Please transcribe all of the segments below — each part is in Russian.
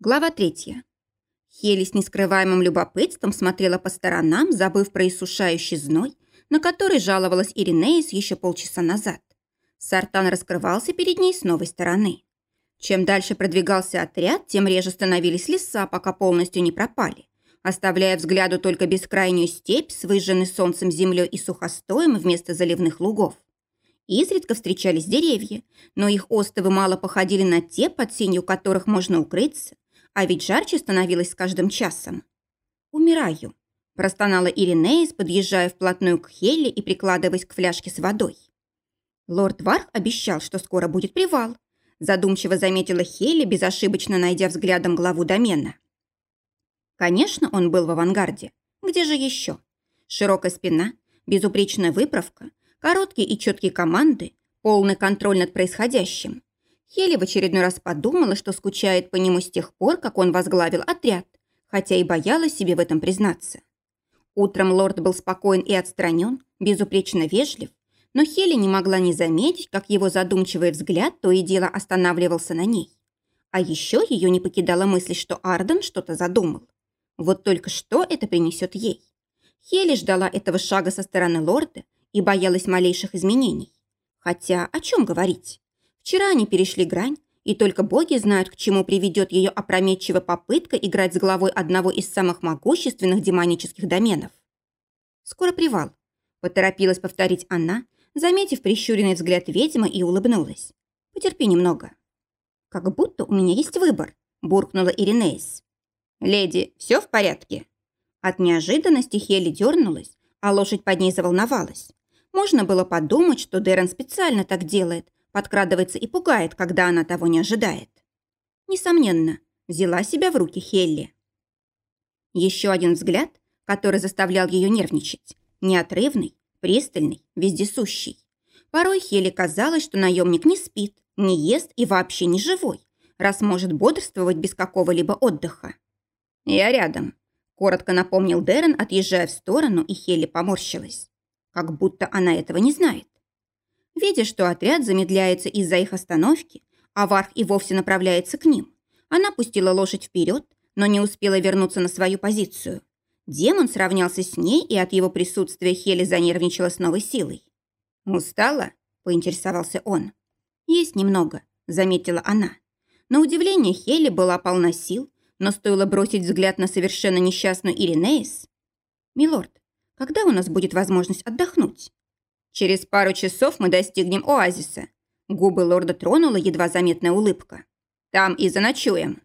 Глава третья. Хели с нескрываемым любопытством смотрела по сторонам, забыв про иссушающий зной, на который жаловалась Иринеис еще полчаса назад. Сартан раскрывался перед ней с новой стороны. Чем дальше продвигался отряд, тем реже становились леса, пока полностью не пропали, оставляя взгляду только бескрайнюю степь с выжженной солнцем землей и сухостоем вместо заливных лугов. Изредка встречались деревья, но их остовы мало походили на те, под сенью которых можно укрыться, а ведь жарче становилось с каждым часом. «Умираю», – простонала Иринеис, подъезжая вплотную к Хелли и прикладываясь к фляжке с водой. Лорд Варх обещал, что скоро будет привал. Задумчиво заметила Хелли, безошибочно найдя взглядом главу домена. Конечно, он был в авангарде. Где же еще? Широкая спина, безупречная выправка, короткие и четкие команды, полный контроль над происходящим. Хели в очередной раз подумала, что скучает по нему с тех пор, как он возглавил отряд, хотя и боялась себе в этом признаться. Утром лорд был спокоен и отстранен, безупречно вежлив, но Хели не могла не заметить, как его задумчивый взгляд то и дело останавливался на ней. А еще ее не покидала мысль, что Арден что-то задумал. Вот только что это принесет ей. Хели ждала этого шага со стороны лорда и боялась малейших изменений. Хотя о чем говорить? Вчера они перешли грань, и только боги знают, к чему приведет ее опрометчивая попытка играть с главой одного из самых могущественных демонических доменов. «Скоро привал», – поторопилась повторить она, заметив прищуренный взгляд ведьмы и улыбнулась. «Потерпи немного». «Как будто у меня есть выбор», – буркнула Иринеис. «Леди, все в порядке?» От неожиданности Хели дернулась, а лошадь под ней заволновалась. Можно было подумать, что Дэрон специально так делает, подкрадывается и пугает, когда она того не ожидает. Несомненно, взяла себя в руки Хелли. Еще один взгляд, который заставлял ее нервничать. Неотрывный, пристальный, вездесущий. Порой Хелли казалось, что наемник не спит, не ест и вообще не живой, раз может бодрствовать без какого-либо отдыха. «Я рядом», – коротко напомнил Дэрон, отъезжая в сторону, и Хелли поморщилась. Как будто она этого не знает. Видя, что отряд замедляется из-за их остановки, а Варх и вовсе направляется к ним, она пустила лошадь вперед, но не успела вернуться на свою позицию. Демон сравнялся с ней, и от его присутствия Хели занервничала с новой силой. «Устала?» – поинтересовался он. «Есть немного», – заметила она. На удивление Хели была полна сил, но стоило бросить взгляд на совершенно несчастную Иринеис. «Милорд, когда у нас будет возможность отдохнуть?» Через пару часов мы достигнем оазиса. Губы лорда тронула едва заметная улыбка. Там и заночуем.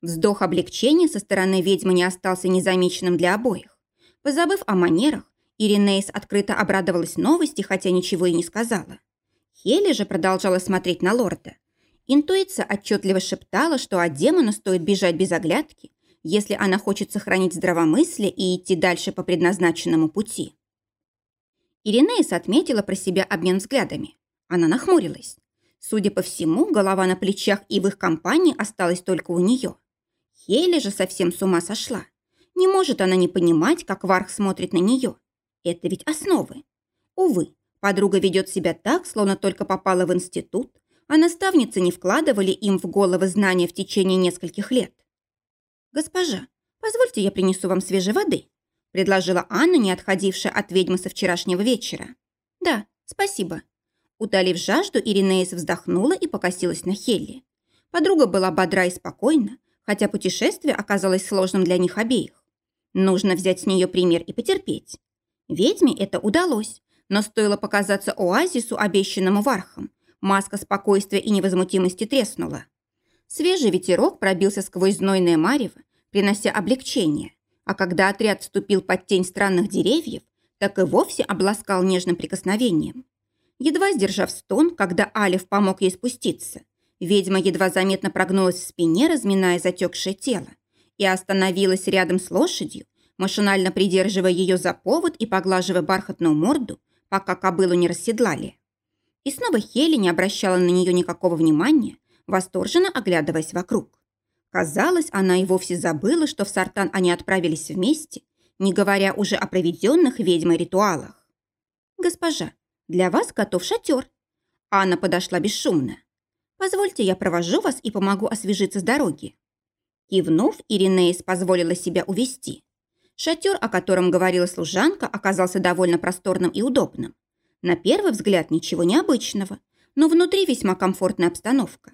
Вздох облегчения со стороны ведьмы не остался незамеченным для обоих. Позабыв о манерах, Иринейс открыто обрадовалась новости, хотя ничего и не сказала. Хели же продолжала смотреть на лорда. Интуиция отчетливо шептала, что от демона стоит бежать без оглядки, если она хочет сохранить здравомыслие и идти дальше по предназначенному пути. Иринеис отметила про себя обмен взглядами. Она нахмурилась. Судя по всему, голова на плечах и в их компании осталась только у нее. Хейли же совсем с ума сошла. Не может она не понимать, как Варх смотрит на нее. Это ведь основы. Увы, подруга ведет себя так, словно только попала в институт, а наставницы не вкладывали им в головы знания в течение нескольких лет. «Госпожа, позвольте я принесу вам свежей воды», предложила Анна, не отходившая от ведьмы со вчерашнего вечера. «Да, спасибо». Утолив жажду, Иринеис вздохнула и покосилась на Хелли. Подруга была бодра и спокойна, хотя путешествие оказалось сложным для них обеих. Нужно взять с нее пример и потерпеть. Ведьме это удалось, но стоило показаться оазису, обещанному вархом. Маска спокойствия и невозмутимости треснула. Свежий ветерок пробился сквозь знойное марево, принося облегчение а когда отряд вступил под тень странных деревьев, так и вовсе обласкал нежным прикосновением. Едва сдержав стон, когда Алиф помог ей спуститься, ведьма едва заметно прогнулась в спине, разминая затекшее тело, и остановилась рядом с лошадью, машинально придерживая ее за повод и поглаживая бархатную морду, пока кобылу не расседлали. И снова Хели не обращала на нее никакого внимания, восторженно оглядываясь вокруг. Казалось, она и вовсе забыла, что в Сартан они отправились вместе, не говоря уже о проведенных ведьмой ритуалах. «Госпожа, для вас готов шатер». Анна подошла бесшумно. «Позвольте, я провожу вас и помогу освежиться с дороги». Кивнув, Иринеис позволила себя увести. Шатер, о котором говорила служанка, оказался довольно просторным и удобным. На первый взгляд ничего необычного, но внутри весьма комфортная обстановка.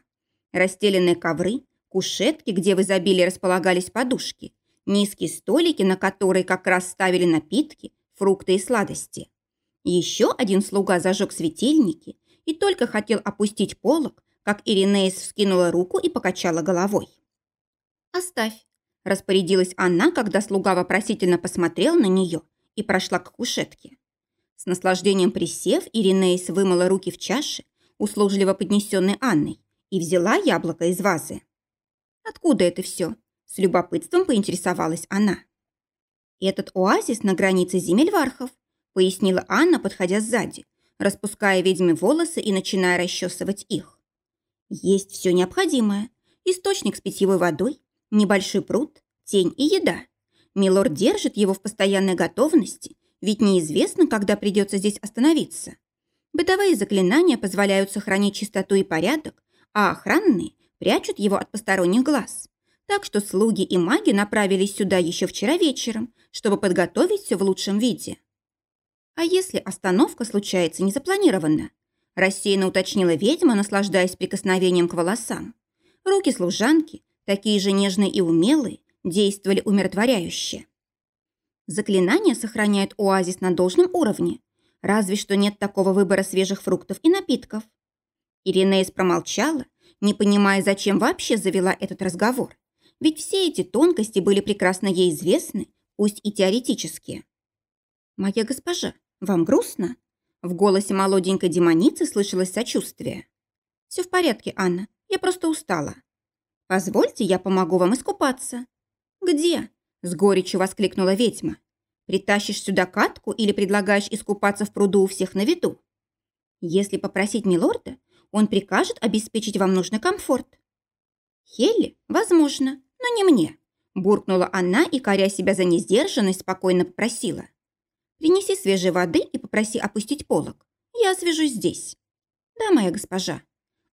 Расстеленные ковры, кушетки, где в изобилии располагались подушки, низкие столики, на которые как раз ставили напитки, фрукты и сладости. Еще один слуга зажег светильники и только хотел опустить полог, как Иринеис вскинула руку и покачала головой. «Оставь», – распорядилась она, когда слуга вопросительно посмотрел на нее и прошла к кушетке. С наслаждением присев, Иринеис вымыла руки в чаше, услужливо поднесенной Анной, и взяла яблоко из вазы. «Откуда это все?» – с любопытством поинтересовалась она. «Этот оазис на границе земель Вархов», – пояснила Анна, подходя сзади, распуская ведьме волосы и начиная расчесывать их. «Есть все необходимое. Источник с питьевой водой, небольшой пруд, тень и еда. Милорд держит его в постоянной готовности, ведь неизвестно, когда придется здесь остановиться. Бытовые заклинания позволяют сохранить чистоту и порядок, а охранные прячут его от посторонних глаз. Так что слуги и маги направились сюда еще вчера вечером, чтобы подготовить все в лучшем виде. А если остановка случается незапланированно? Рассеянно уточнила ведьма, наслаждаясь прикосновением к волосам. Руки служанки, такие же нежные и умелые, действовали умиротворяюще. Заклинание сохраняет оазис на должном уровне, разве что нет такого выбора свежих фруктов и напитков. Иринеис промолчала, не понимая, зачем вообще завела этот разговор. Ведь все эти тонкости были прекрасно ей известны, пусть и теоретически. «Моя госпожа, вам грустно?» В голосе молоденькой демоницы слышалось сочувствие. «Все в порядке, Анна, я просто устала. Позвольте, я помогу вам искупаться». «Где?» – с горечью воскликнула ведьма. «Притащишь сюда катку или предлагаешь искупаться в пруду у всех на виду?» «Если попросить милорда, он прикажет обеспечить вам нужный комфорт». «Хелли, возможно, но не мне», – буркнула она и, коря себя за несдержанность, спокойно попросила. «Принеси свежей воды и попроси опустить полог. Я освежусь здесь». «Да, моя госпожа».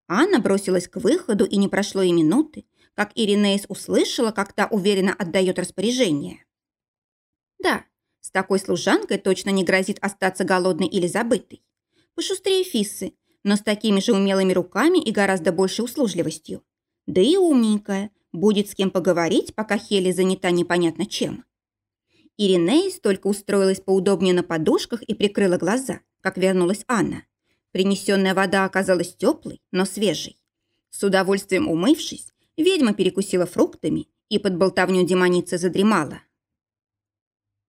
Анна бросилась к выходу, и не прошло и минуты, как Иринеис услышала, как та уверенно отдает распоряжение. «Да, с такой служанкой точно не грозит остаться голодной или забытой. Пошустрее Фиссы, но с такими же умелыми руками и гораздо большей услужливостью. Да и умненькая, будет с кем поговорить, пока Хели занята непонятно чем. Иринеис только устроилась поудобнее на подушках и прикрыла глаза, как вернулась Анна. Принесенная вода оказалась теплой, но свежей. С удовольствием умывшись, ведьма перекусила фруктами и под болтовню демоницы задремала.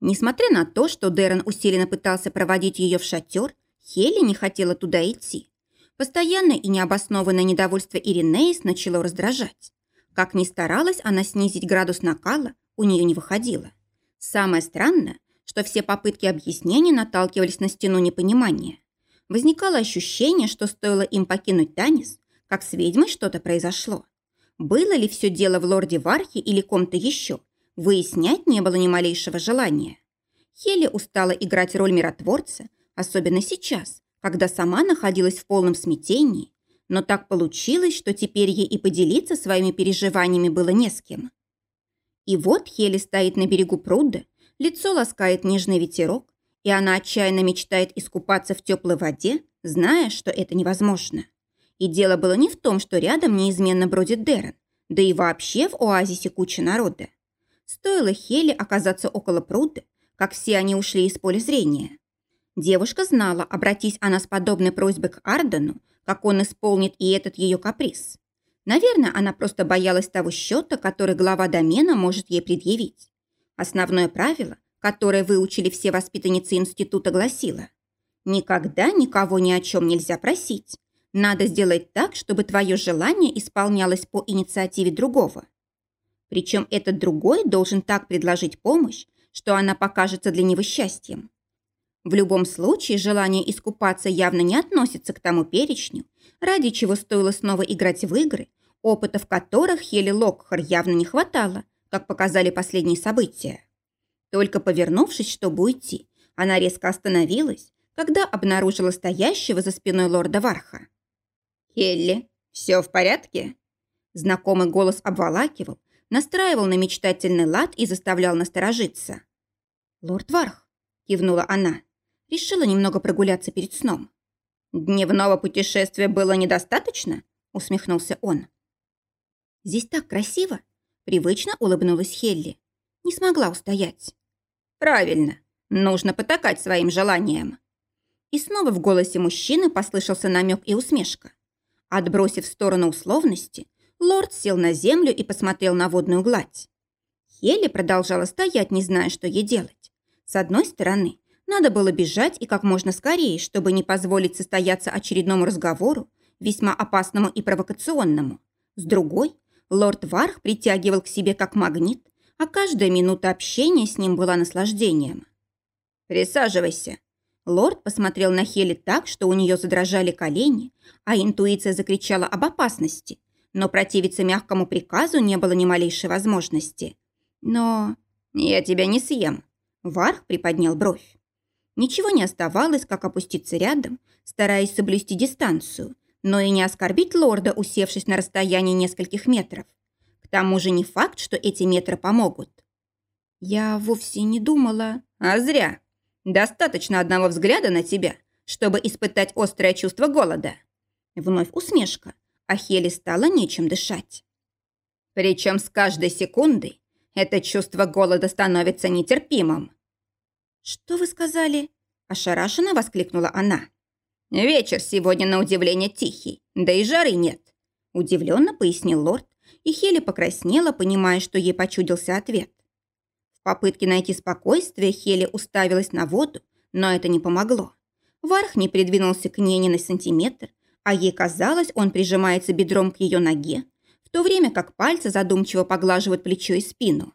Несмотря на то, что Дэрон усиленно пытался проводить ее в шатер, Хелли не хотела туда идти. Постоянное и необоснованное недовольство Иринеис начало раздражать. Как ни старалась она снизить градус накала, у нее не выходило. Самое странное, что все попытки объяснений наталкивались на стену непонимания. Возникало ощущение, что стоило им покинуть Танис, как с ведьмой что-то произошло. Было ли все дело в лорде Вархе или ком-то еще, выяснять не было ни малейшего желания. Хелли устала играть роль миротворца, особенно сейчас, когда сама находилась в полном смятении, но так получилось, что теперь ей и поделиться своими переживаниями было не с кем. И вот Хели стоит на берегу пруда, лицо ласкает нежный ветерок, и она отчаянно мечтает искупаться в теплой воде, зная, что это невозможно. И дело было не в том, что рядом неизменно бродит Дерен, да и вообще в оазисе куча народа. Стоило Хели оказаться около пруда, как все они ушли из поля зрения. Девушка знала, обратись она с подобной просьбой к Ардену, как он исполнит и этот ее каприз. Наверное, она просто боялась того счета, который глава домена может ей предъявить. Основное правило, которое выучили все воспитанницы института, гласило «Никогда никого ни о чем нельзя просить. Надо сделать так, чтобы твое желание исполнялось по инициативе другого». Причем этот другой должен так предложить помощь, что она покажется для него счастьем. В любом случае, желание искупаться явно не относится к тому перечню, ради чего стоило снова играть в игры, опыта в которых Хели Локхар явно не хватало, как показали последние события. Только повернувшись, чтобы уйти, она резко остановилась, когда обнаружила стоящего за спиной лорда Варха. «Хелли, все в порядке?» Знакомый голос обволакивал, настраивал на мечтательный лад и заставлял насторожиться. «Лорд Варх», – кивнула она, – решила немного прогуляться перед сном. «Дневного путешествия было недостаточно?» – усмехнулся он. «Здесь так красиво!» – привычно улыбнулась Хелли. Не смогла устоять. «Правильно. Нужно потакать своим желаниям». И снова в голосе мужчины послышался намек и усмешка. Отбросив в сторону условности, лорд сел на землю и посмотрел на водную гладь. Хелли продолжала стоять, не зная, что ей делать. С одной стороны, надо было бежать и как можно скорее, чтобы не позволить состояться очередному разговору, весьма опасному и провокационному. С другой, лорд Варх притягивал к себе как магнит, а каждая минута общения с ним была наслаждением. «Присаживайся». Лорд посмотрел на Хели так, что у нее задрожали колени, а интуиция закричала об опасности, но противиться мягкому приказу не было ни малейшей возможности. Но я тебя не съем. Варх приподнял бровь. Ничего не оставалось, как опуститься рядом, стараясь соблюсти дистанцию, но и не оскорбить лорда, усевшись на расстоянии нескольких метров. К тому же не факт, что эти метры помогут. Я вовсе не думала. А зря. Достаточно одного взгляда на тебя, чтобы испытать острое чувство голода. Вновь усмешка, а Хели стало нечем дышать. Причем с каждой секундой это чувство голода становится нетерпимым. «Что вы сказали?» – ошарашенно воскликнула она. «Вечер сегодня на удивление тихий, да и жары нет», – удивленно пояснил лорд, и Хели покраснела, понимая, что ей почудился ответ. В попытке найти спокойствие Хели уставилась на воду, но это не помогло. Варх не придвинулся к ней ни на сантиметр, а ей казалось, он прижимается бедром к ее ноге, в то время как пальцы задумчиво поглаживают плечо и спину.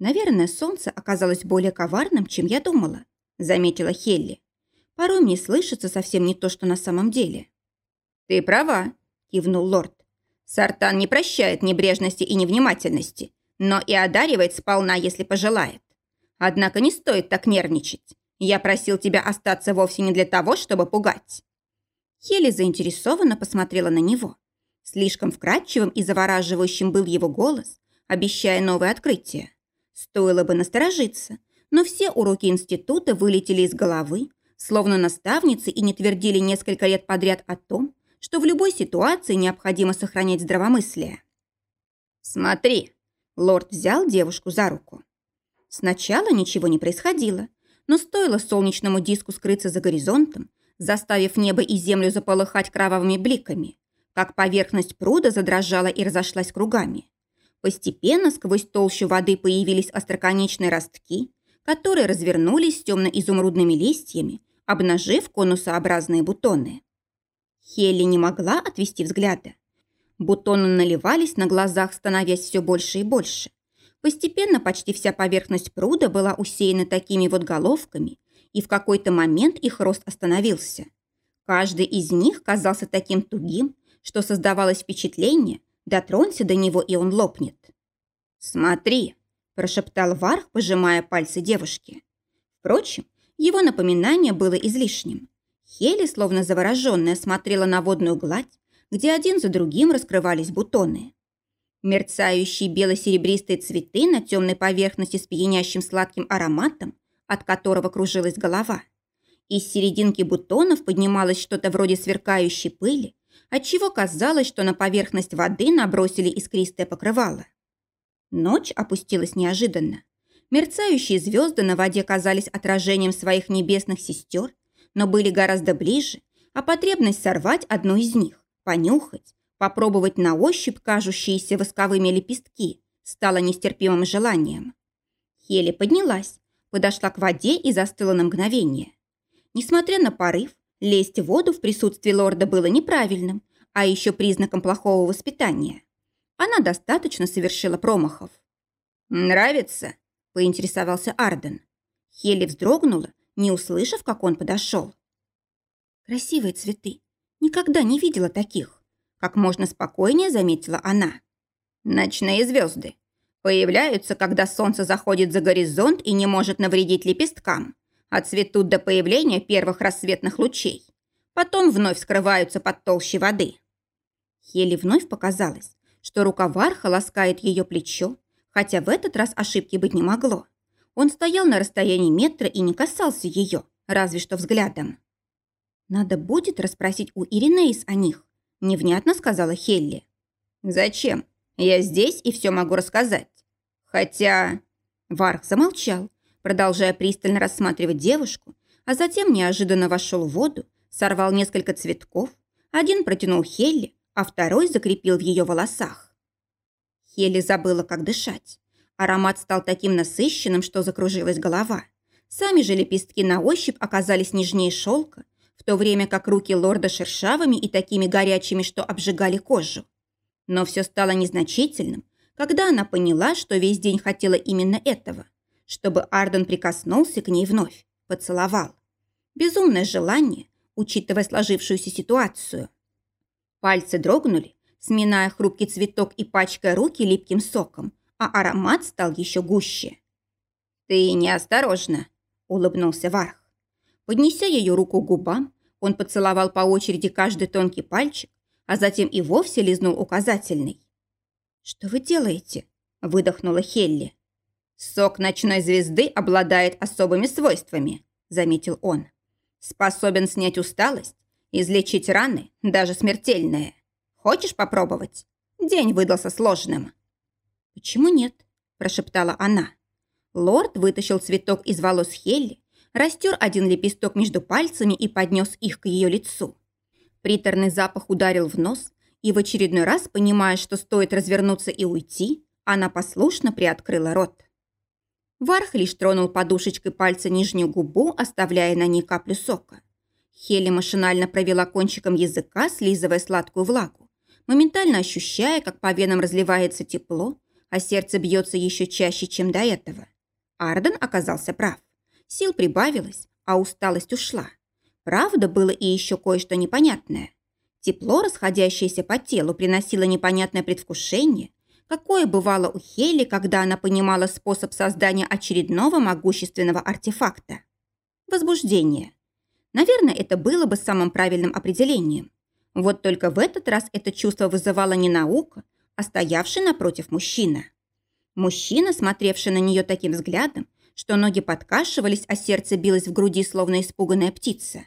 «Наверное, солнце оказалось более коварным, чем я думала», заметила Хелли. «Порой мне слышится совсем не то, что на самом деле». «Ты права», кивнул лорд. «Сартан не прощает небрежности и невнимательности, но и одаривает сполна, если пожелает. Однако не стоит так нервничать. Я просил тебя остаться вовсе не для того, чтобы пугать. Хели заинтересованно посмотрела на него. Слишком вкрадчивым и завораживающим был его голос, обещая новое открытие. Стоило бы насторожиться, но все уроки института вылетели из головы, словно наставницы и не твердили несколько лет подряд о том, что в любой ситуации необходимо сохранять здравомыслие. «Смотри!» – лорд взял девушку за руку. Сначала ничего не происходило, но стоило солнечному диску скрыться за горизонтом, заставив небо и землю заполыхать кровавыми бликами, как поверхность пруда задрожала и разошлась кругами. Постепенно сквозь толщу воды появились остроконечные ростки, которые развернулись темно-изумрудными листьями, обнажив конусообразные бутоны. Хелли не могла отвести взгляда. Бутоны наливались на глазах, становясь все больше и больше. Постепенно почти вся поверхность пруда была усеяна такими вот головками, и в какой-то момент их рост остановился. Каждый из них казался таким тугим, что создавалось впечатление, дотронься до него, и он лопнет. «Смотри», – прошептал Варх, пожимая пальцы девушки. Впрочем, его напоминание было излишним. Хели, словно завороженная, смотрела на водную гладь, где один за другим раскрывались бутоны. Мерцающие бело-серебристые цветы на темной поверхности с пьянящим сладким ароматом от которого кружилась голова. Из серединки бутонов поднималось что-то вроде сверкающей пыли, отчего казалось, что на поверхность воды набросили искристое покрывало. Ночь опустилась неожиданно. Мерцающие звезды на воде казались отражением своих небесных сестер, но были гораздо ближе, а потребность сорвать одну из них, понюхать, попробовать на ощупь кажущиеся восковыми лепестки стала нестерпимым желанием. Хели поднялась, подошла к воде и застыла на мгновение. Несмотря на порыв, лезть в воду в присутствии лорда было неправильным, а еще признаком плохого воспитания. Она достаточно совершила промахов. «Нравится?» – поинтересовался Арден. Хелли вздрогнула, не услышав, как он подошел. «Красивые цветы. Никогда не видела таких», – как можно спокойнее заметила она. «Ночные звезды. Появляются, когда солнце заходит за горизонт и не может навредить лепесткам, а цветут до появления первых рассветных лучей. Потом вновь скрываются под толщей воды. Хели вновь показалось, что рука Варха ласкает ее плечо, хотя в этот раз ошибки быть не могло. Он стоял на расстоянии метра и не касался ее, разве что взглядом. «Надо будет расспросить у Иринеис о них», – невнятно сказала Хелли. «Зачем? Я здесь и все могу рассказать. Хотя...» Варх замолчал, продолжая пристально рассматривать девушку, а затем неожиданно вошел в воду, сорвал несколько цветков, один протянул Хелли, а второй закрепил в ее волосах. Хелли забыла, как дышать. Аромат стал таким насыщенным, что закружилась голова. Сами же лепестки на ощупь оказались нежнее шелка, в то время как руки лорда шершавыми и такими горячими, что обжигали кожу. Но все стало незначительным, когда она поняла, что весь день хотела именно этого, чтобы Арден прикоснулся к ней вновь, поцеловал. Безумное желание, учитывая сложившуюся ситуацию. Пальцы дрогнули, сминая хрупкий цветок и пачкая руки липким соком, а аромат стал еще гуще. «Ты неосторожна», — улыбнулся Варх. Поднеся ее руку к губам, он поцеловал по очереди каждый тонкий пальчик, а затем и вовсе лизнул указательный. «Что вы делаете?» – выдохнула Хелли. «Сок ночной звезды обладает особыми свойствами», – заметил он. «Способен снять усталость, излечить раны, даже смертельные. Хочешь попробовать? День выдался сложным». «Почему нет?» – прошептала она. Лорд вытащил цветок из волос Хелли, растер один лепесток между пальцами и поднес их к ее лицу. Приторный запах ударил в нос, и в очередной раз, понимая, что стоит развернуться и уйти, она послушно приоткрыла рот. Варх лишь тронул подушечкой пальца нижнюю губу, оставляя на ней каплю сока. Хелли машинально провела кончиком языка, слизывая сладкую влагу, моментально ощущая, как по венам разливается тепло, а сердце бьется еще чаще, чем до этого. Арден оказался прав. Сил прибавилось, а усталость ушла. Правда, было и еще кое-что непонятное. Тепло, расходящееся по телу, приносило непонятное предвкушение, какое бывало у Хели, когда она понимала способ создания очередного могущественного артефакта. Возбуждение. Наверное, это было бы самым правильным определением. Вот только в этот раз это чувство вызывало не наука, а стоявший напротив мужчина. Мужчина, смотревший на нее таким взглядом, что ноги подкашивались, а сердце билось в груди, словно испуганная птица.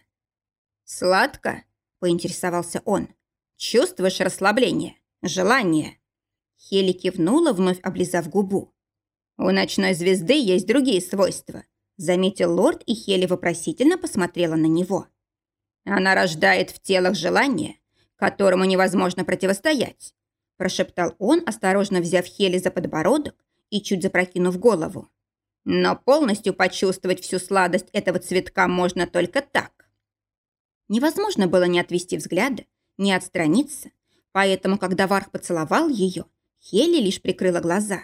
«Сладко?» – поинтересовался он. «Чувствуешь расслабление? Желание?» Хели кивнула, вновь облизав губу. «У ночной звезды есть другие свойства», – заметил лорд, и Хели вопросительно посмотрела на него. «Она рождает в телах желание, которому невозможно противостоять», – прошептал он, осторожно взяв Хели за подбородок и чуть запрокинув голову. Но полностью почувствовать всю сладость этого цветка можно только так. Невозможно было ни отвести взгляда, ни отстраниться, поэтому, когда Варх поцеловал ее, Хелли лишь прикрыла глаза.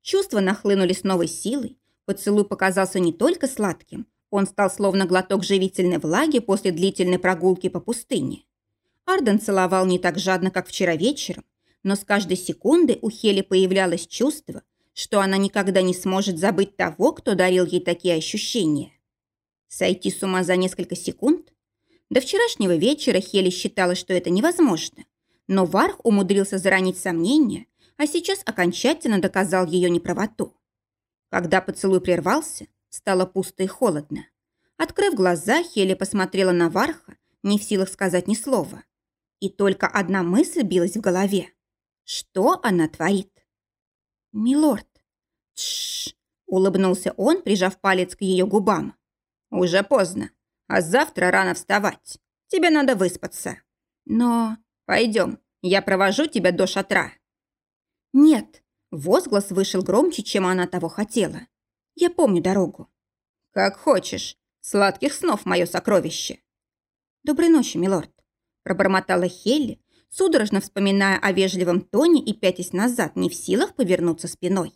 Чувства нахлынули с новой силой, поцелуй показался не только сладким, он стал словно глоток живительной влаги после длительной прогулки по пустыне. Арден целовал не так жадно, как вчера вечером, но с каждой секунды у Хели появлялось чувство, что она никогда не сможет забыть того, кто дарил ей такие ощущения. Сойти с ума за несколько секунд? До вчерашнего вечера Хели считала, что это невозможно. Но Варх умудрился заранить сомнения, а сейчас окончательно доказал ее неправоту. Когда поцелуй прервался, стало пусто и холодно. Открыв глаза, Хели посмотрела на Варха, не в силах сказать ни слова. И только одна мысль билась в голове. Что она творит? «Милорд!» «Тш!» – улыбнулся он, прижав палец к ее губам. «Уже поздно, а завтра рано вставать. Тебе надо выспаться. Но пойдем, я провожу тебя до шатра». «Нет!» – возглас вышел громче, чем она того хотела. «Я помню дорогу». «Как хочешь. Сладких снов, мое сокровище». «Доброй ночи, милорд», – пробормотала Хелли, судорожно вспоминая о вежливом тоне и пятясь назад, не в силах повернуться спиной.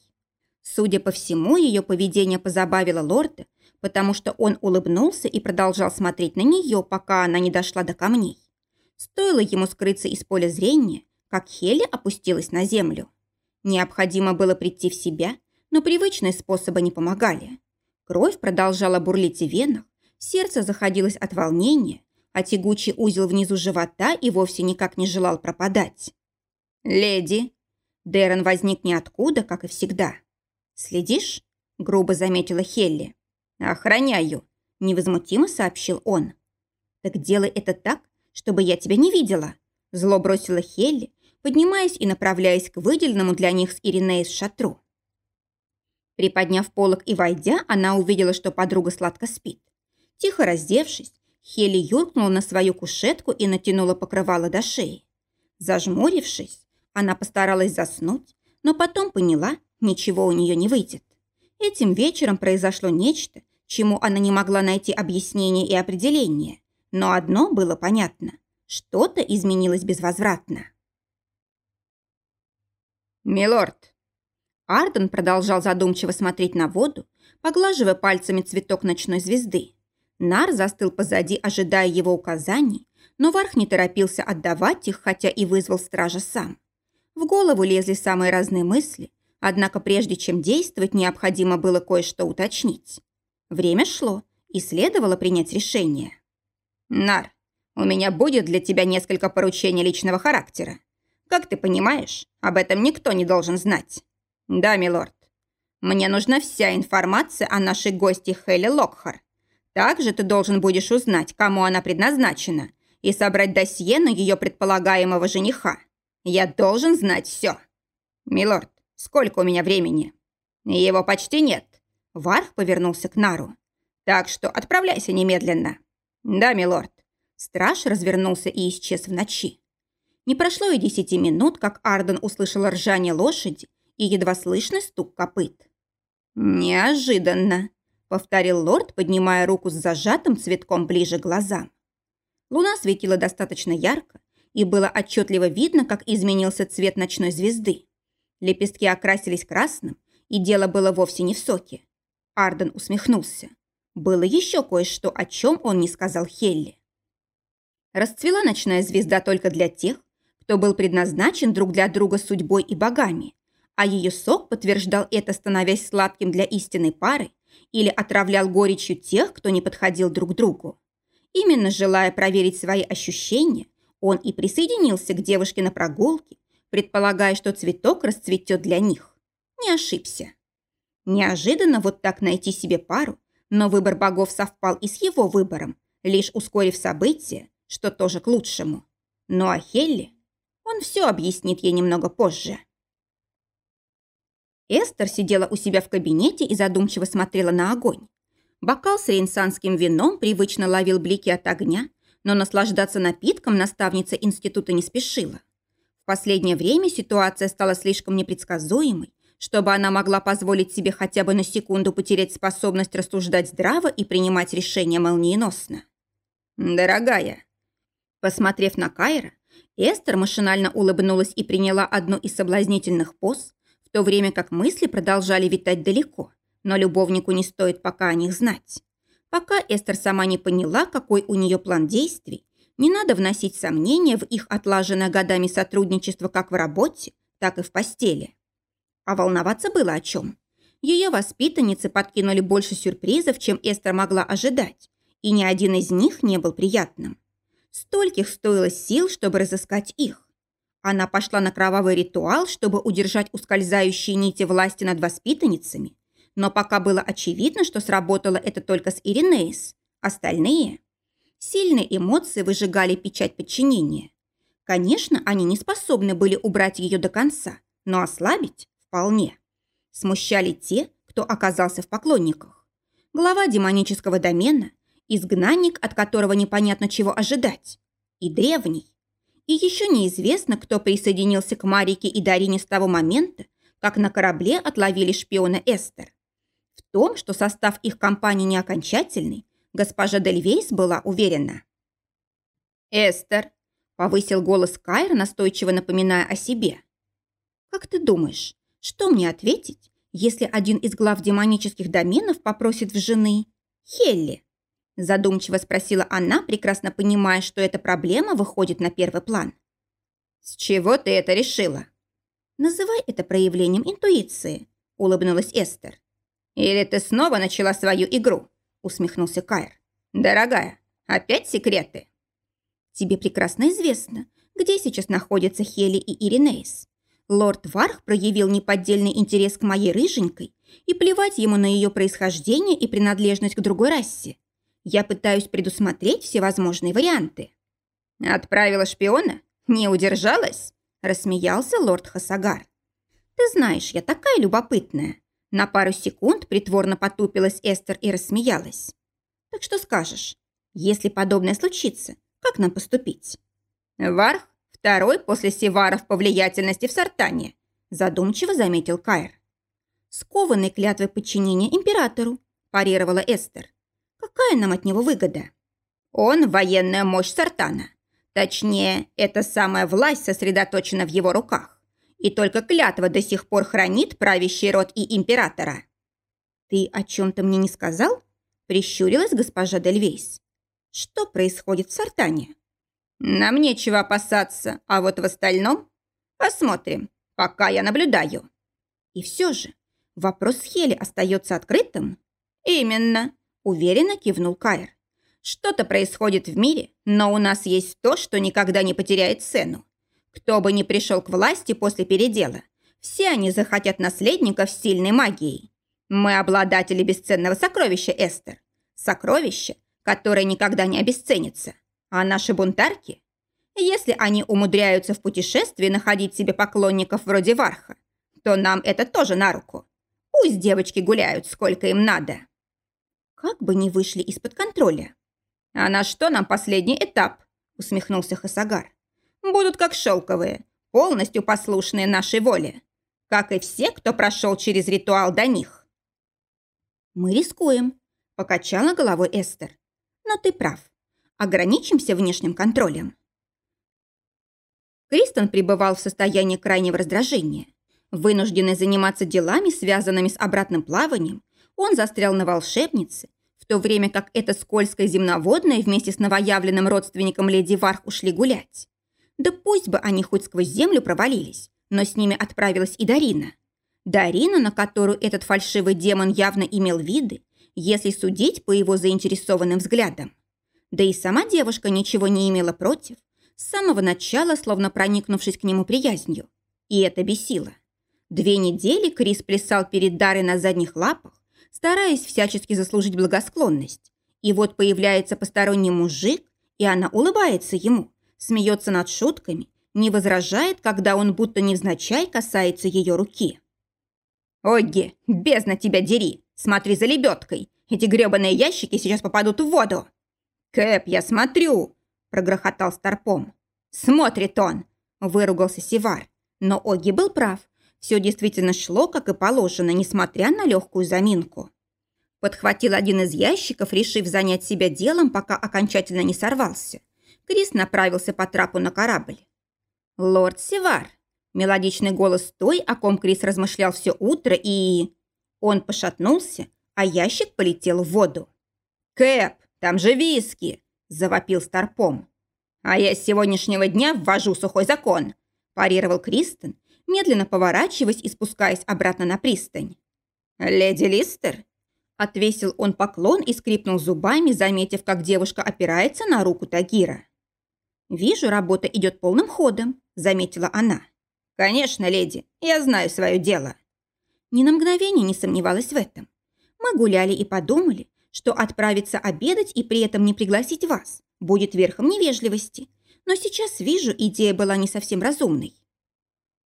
Судя по всему, ее поведение позабавило лорда, потому что он улыбнулся и продолжал смотреть на нее, пока она не дошла до камней. Стоило ему скрыться из поля зрения, как Хелли опустилась на землю. Необходимо было прийти в себя, но привычные способы не помогали. Кровь продолжала бурлить в венах, сердце заходилось от волнения, а тягучий узел внизу живота и вовсе никак не желал пропадать. «Леди!» Дэрон возник ниоткуда, как и всегда. «Следишь?» – грубо заметила Хелли. «Охраняю», – невозмутимо сообщил он. «Так делай это так, чтобы я тебя не видела», – зло бросила Хелли, поднимаясь и направляясь к выделенному для них с Иринеей шатру. Приподняв полок и войдя, она увидела, что подруга сладко спит. Тихо раздевшись, Хелли юркнула на свою кушетку и натянула покрывало до шеи. Зажмурившись, она постаралась заснуть, но потом поняла, ничего у нее не выйдет. Этим вечером произошло нечто, чему она не могла найти объяснение и определение. Но одно было понятно – что-то изменилось безвозвратно. «Милорд!» Арден продолжал задумчиво смотреть на воду, поглаживая пальцами цветок ночной звезды. Нар застыл позади, ожидая его указаний, но Варх не торопился отдавать их, хотя и вызвал стража сам. В голову лезли самые разные мысли, однако прежде чем действовать, необходимо было кое-что уточнить. Время шло, и следовало принять решение. «Нар, у меня будет для тебя несколько поручений личного характера. Как ты понимаешь, об этом никто не должен знать». «Да, милорд. Мне нужна вся информация о нашей гости Хелли Локхар. Также ты должен будешь узнать, кому она предназначена, и собрать досье на ее предполагаемого жениха. Я должен знать все. Милорд, сколько у меня времени? Его почти нет. Варх повернулся к Нару. Так что отправляйся немедленно. Да, милорд. Страж развернулся и исчез в ночи. Не прошло и десяти минут, как Арден услышал ржание лошади и едва слышный стук копыт. «Неожиданно», — повторил лорд, поднимая руку с зажатым цветком ближе к глазам. Луна светила достаточно ярко, и было отчетливо видно, как изменился цвет ночной звезды. Лепестки окрасились красным, и дело было вовсе не в соке. Арден усмехнулся. Было еще кое-что, о чем он не сказал Хелли. Расцвела ночная звезда только для тех, кто был предназначен друг для друга судьбой и богами, а ее сок подтверждал это, становясь сладким для истинной пары или отравлял горечью тех, кто не подходил друг другу. Именно желая проверить свои ощущения, он и присоединился к девушке на прогулке, предполагая, что цветок расцветет для них. Не ошибся. Неожиданно вот так найти себе пару, но выбор богов совпал и с его выбором, лишь ускорив события, что тоже к лучшему. Ну а Хелли, он все объяснит ей немного позже. Эстер сидела у себя в кабинете и задумчиво смотрела на огонь. Бокал с рейнсанским вином привычно ловил блики от огня, но наслаждаться напитком наставница института не спешила. В последнее время ситуация стала слишком непредсказуемой, чтобы она могла позволить себе хотя бы на секунду потерять способность рассуждать здраво и принимать решения молниеносно. «Дорогая», посмотрев на Кайра, Эстер машинально улыбнулась и приняла одну из соблазнительных поз, то время как мысли продолжали витать далеко, но любовнику не стоит пока о них знать. Пока Эстер сама не поняла, какой у нее план действий, не надо вносить сомнения в их отлаженное годами сотрудничество как в работе, так и в постели. А волноваться было о чем. Ее воспитанницы подкинули больше сюрпризов, чем Эстер могла ожидать, и ни один из них не был приятным. Стольких стоило сил, чтобы разыскать их. Она пошла на кровавый ритуал, чтобы удержать ускользающие нити власти над воспитанницами, но пока было очевидно, что сработало это только с Иринеис. Остальные... Сильные эмоции выжигали печать подчинения. Конечно, они не способны были убрать ее до конца, но ослабить – вполне. Смущали те, кто оказался в поклонниках. Глава демонического домена, изгнанник, от которого непонятно чего ожидать, и древний. И еще неизвестно, кто присоединился к Марике и Дарине с того момента, как на корабле отловили шпиона Эстер. В том, что состав их компании не окончательный, госпожа Дельвейс была уверена. «Эстер», — повысил голос Кайр, настойчиво напоминая о себе. «Как ты думаешь, что мне ответить, если один из глав демонических доменов попросит в жены Хелли?» Задумчиво спросила она, прекрасно понимая, что эта проблема выходит на первый план. «С чего ты это решила?» «Называй это проявлением интуиции», – улыбнулась Эстер. «Или ты снова начала свою игру?» – усмехнулся Кайр. «Дорогая, опять секреты?» «Тебе прекрасно известно, где сейчас находятся Хели и Иринейс. Лорд Варх проявил неподдельный интерес к моей рыженькой, и плевать ему на ее происхождение и принадлежность к другой расе. Я пытаюсь предусмотреть все возможные варианты. «Отправила шпиона? Не удержалась?» – рассмеялся лорд Хасагар. «Ты знаешь, я такая любопытная». На пару секунд притворно потупилась Эстер и рассмеялась. «Так что скажешь, если подобное случится, как нам поступить?» «Варх второй после Севаров по влиятельности в Сартане», задумчиво заметил Кайр. «Скованный клятвой подчинения императору», парировала Эстер. «Какая нам от него выгода?» «Он – военная мощь Сартана. Точнее, эта самая власть сосредоточена в его руках. И только клятва до сих пор хранит правящий род и императора». «Ты о чем-то мне не сказал?» Прищурилась госпожа Дельвейс. «Что происходит в Сартане?» Нам нечего опасаться, а вот в остальном посмотрим, пока я наблюдаю. И все же, вопрос с Хели остается открытым? Именно, уверенно кивнул Кайр. Что-то происходит в мире, но у нас есть то, что никогда не потеряет цену. Кто бы ни пришел к власти после передела, все они захотят наследников сильной магией. Мы обладатели бесценного сокровища, Эстер. Сокровище, которое никогда не обесценится. А наши бунтарки? Если они умудряются в путешествии находить себе поклонников вроде Варха, то нам это тоже на руку. Пусть девочки гуляют, сколько им надо. Как бы не вышли из-под контроля. А на что нам последний этап? Усмехнулся Хасагар. Будут как шелковые, полностью послушные нашей воле. Как и все, кто прошел через ритуал до них. Мы рискуем, покачала головой Эстер. Но ты прав ограничимся внешним контролем. Кристен пребывал в состоянии крайнего раздражения. Вынужденный заниматься делами, связанными с обратным плаванием, он застрял на волшебнице, в то время как эта скользкая земноводная вместе с новоявленным родственником леди Варх ушли гулять. Да пусть бы они хоть сквозь землю провалились, но с ними отправилась и Дарина. Дарина, на которую этот фальшивый демон явно имел виды, если судить по его заинтересованным взглядам. Да и сама девушка ничего не имела против, с самого начала словно проникнувшись к нему приязнью. И это бесило. Две недели Крис плясал перед Дарой на задних лапах, стараясь всячески заслужить благосклонность. И вот появляется посторонний мужик, и она улыбается ему, смеется над шутками, не возражает, когда он будто невзначай касается ее руки. «Огги, бездна тебя дери! Смотри за лебедкой! Эти гребаные ящики сейчас попадут в воду!» «Кэп, я смотрю!» – прогрохотал Старпом. «Смотрит он!» – выругался Сивар. Но Оги был прав. Все действительно шло, как и положено, несмотря на легкую заминку. Подхватил один из ящиков, решив занять себя делом, пока окончательно не сорвался. Крис направился по трапу на корабль. «Лорд Сивар!» Мелодичный голос той, о ком Крис размышлял все утро, и... Он пошатнулся, а ящик полетел в воду. «Кэп!» Там же виски!» – завопил Старпом. «А я с сегодняшнего дня ввожу сухой закон», – парировал Кристен, медленно поворачиваясь и спускаясь обратно на пристань. «Леди Листер?» Отвесил он поклон и скрипнул зубами, заметив, как девушка опирается на руку Тагира. «Вижу, работа идет полным ходом», – заметила она. «Конечно, леди, я знаю свое дело». Ни на мгновение не сомневалась в этом. Мы гуляли и подумали, что отправиться обедать и при этом не пригласить вас будет верхом невежливости. Но сейчас вижу, идея была не совсем разумной.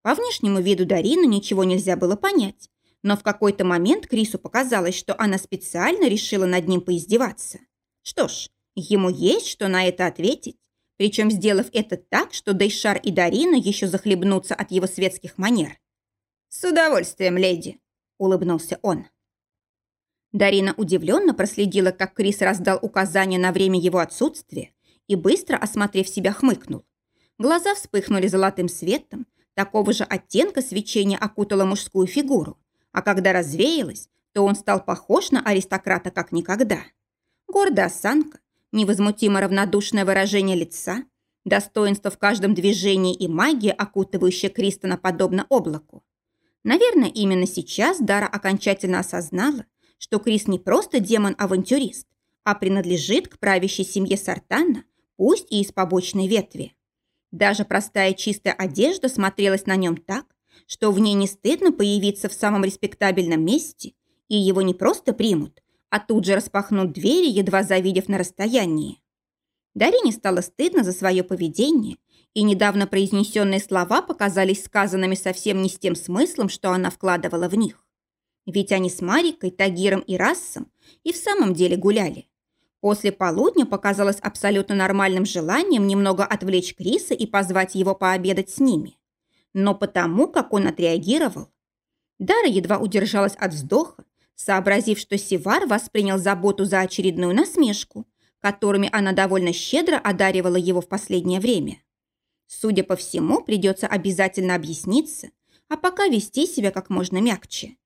По внешнему виду Дарины ничего нельзя было понять, но в какой-то момент Крису показалось, что она специально решила над ним поиздеваться. Что ж, ему есть что на это ответить, причем сделав это так, что Дейшар и Дарина еще захлебнутся от его светских манер. «С удовольствием, леди», — улыбнулся он. Дарина удивленно проследила, как Крис раздал указания на время его отсутствия и, быстро осмотрев себя, хмыкнул. Глаза вспыхнули золотым светом, такого же оттенка свечения окутало мужскую фигуру, а когда развеялось, то он стал похож на аристократа как никогда. Гордая осанка, невозмутимо равнодушное выражение лица, достоинство в каждом движении и магия, окутывающая Кристона подобно облаку. Наверное, именно сейчас Дара окончательно осознала, что Крис не просто демон-авантюрист, а принадлежит к правящей семье Сартана, пусть и из побочной ветви. Даже простая чистая одежда смотрелась на нем так, что в ней не стыдно появиться в самом респектабельном месте, и его не просто примут, а тут же распахнут двери, едва завидев на расстоянии. Дарине стало стыдно за свое поведение, и недавно произнесенные слова показались сказанными совсем не с тем смыслом, что она вкладывала в них. Ведь они с Марикой, Тагиром и Рассом и в самом деле гуляли. После полудня показалось абсолютно нормальным желанием немного отвлечь Криса и позвать его пообедать с ними. Но потому, как он отреагировал. Дара едва удержалась от вздоха, сообразив, что Сивар воспринял заботу за очередную насмешку, которыми она довольно щедро одаривала его в последнее время. Судя по всему, придется обязательно объясниться, а пока вести себя как можно мягче.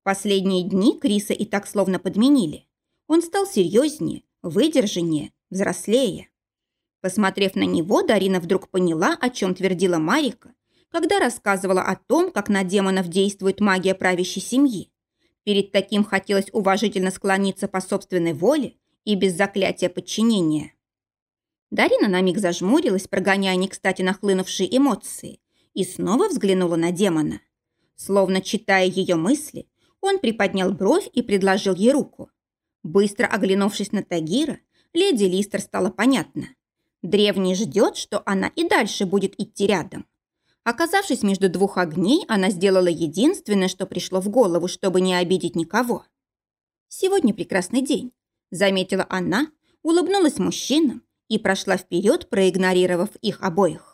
В последние дни Криса и так словно подменили. Он стал серьезнее, выдержаннее, взрослее. Посмотрев на него, Дарина вдруг поняла, о чем твердила Марика, когда рассказывала о том, как на демонов действует магия правящей семьи. Перед таким хотелось уважительно склониться по собственной воле и без заклятия подчинения. Дарина на миг зажмурилась, прогоняя не кстати нахлынувшие эмоции, и снова взглянула на демона. Словно читая ее мысли, он приподнял бровь и предложил ей руку. Быстро оглянувшись на Тагира, леди Листер стало понятно. Древний ждет, что она и дальше будет идти рядом. Оказавшись между двух огней, она сделала единственное, что пришло в голову, чтобы не обидеть никого. «Сегодня прекрасный день», – заметила она, улыбнулась мужчинам и прошла вперед, проигнорировав их обоих.